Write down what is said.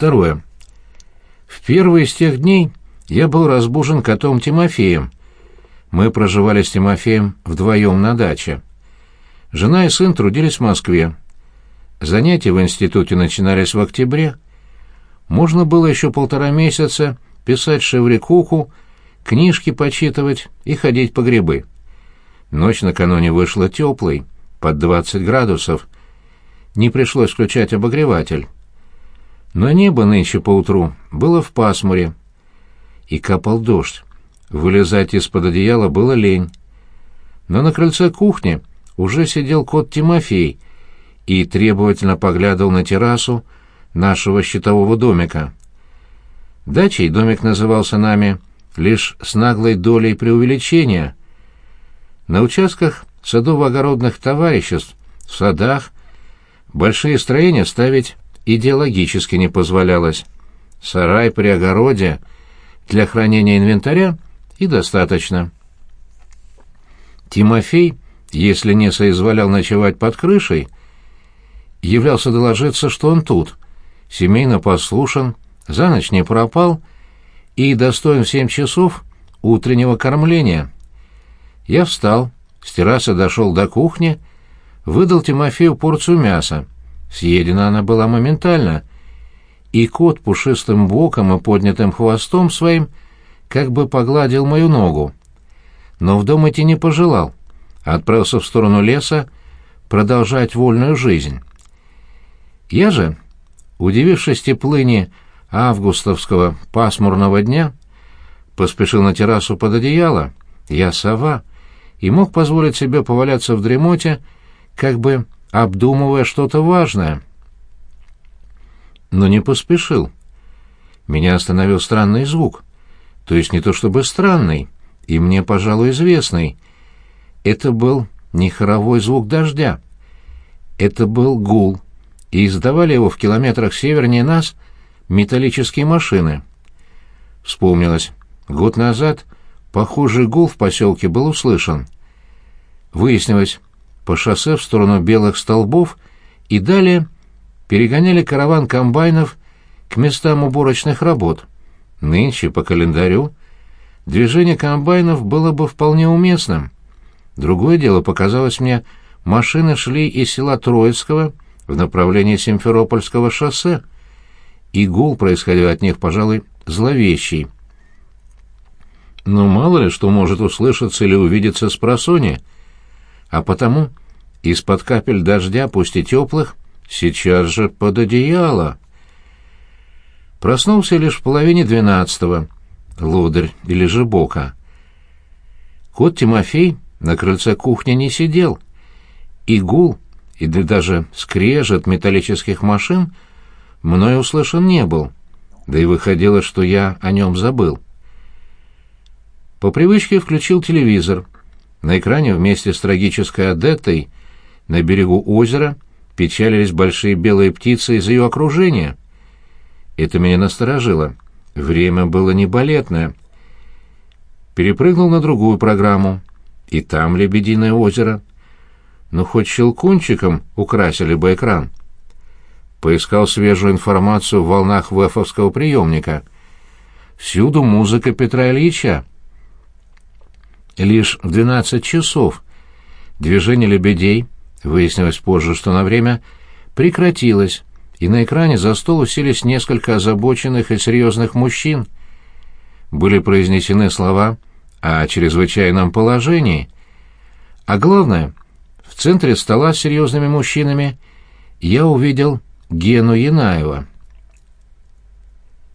Второе. В первый из тех дней я был разбужен котом Тимофеем. Мы проживали с Тимофеем вдвоем на даче. Жена и сын трудились в Москве. Занятия в институте начинались в октябре. Можно было еще полтора месяца писать шеврикуху, книжки почитывать и ходить по грибы. Ночь накануне вышла теплой, под 20 градусов. Не пришлось включать обогреватель. Но небо нынче поутру было в пасмуре. И капал дождь. Вылезать из-под одеяла было лень. Но на крыльце кухни уже сидел кот Тимофей и требовательно поглядывал на террасу нашего щитового домика. Дачей домик назывался нами лишь с наглой долей преувеличения. На участках садово-огородных товариществ, в садах, большие строения ставить идеологически не позволялось. Сарай при огороде для хранения инвентаря и достаточно. Тимофей, если не соизволял ночевать под крышей, являлся доложиться, что он тут, семейно послушан, за ночь не пропал и достоин в семь часов утреннего кормления. Я встал, с террасы дошел до кухни, выдал Тимофею порцию мяса. Съедена она была моментально, и кот пушистым боком и поднятым хвостом своим как бы погладил мою ногу. Но в дом идти не пожелал, отправился в сторону леса продолжать вольную жизнь. Я же, удивившись теплыни августовского пасмурного дня, поспешил на террасу под одеяло, я сова, и мог позволить себе поваляться в дремоте, как бы обдумывая что-то важное. Но не поспешил. Меня остановил странный звук. То есть не то чтобы странный, и мне, пожалуй, известный. Это был не хоровой звук дождя. Это был гул, и издавали его в километрах севернее нас металлические машины. Вспомнилось. Год назад похожий гул в поселке был услышан. Выяснилось, по шоссе в сторону белых столбов и далее перегоняли караван комбайнов к местам уборочных работ. Нынче, по календарю, движение комбайнов было бы вполне уместным. Другое дело показалось мне, машины шли из села Троицкого в направлении Симферопольского шоссе, и гул происходил от них, пожалуй, зловещий. Но мало ли что может услышаться или увидеться с просони, а потому из-под капель дождя, пусть и теплых, сейчас же под одеяло. Проснулся лишь в половине двенадцатого, лодырь или же бока. Кот Тимофей на крыльце кухни не сидел. И гул, и даже скрежет металлических машин мной услышан не был, да и выходило, что я о нем забыл. По привычке включил телевизор. На экране вместе с трагической Адеттой на берегу озера печалились большие белые птицы из ее окружения. Это меня насторожило. Время было не балетное. Перепрыгнул на другую программу. И там лебединое озеро. Ну, хоть щелкунчиком украсили бы экран. Поискал свежую информацию в волнах вэфовского приемника. Всюду музыка Петра Ильича. Лишь в 12 часов движение лебедей, выяснилось позже, что на время, прекратилось, и на экране за стол уселись несколько озабоченных и серьезных мужчин. Были произнесены слова о чрезвычайном положении. А главное, в центре стола с серьезными мужчинами я увидел Гену Янаева.